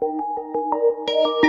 Música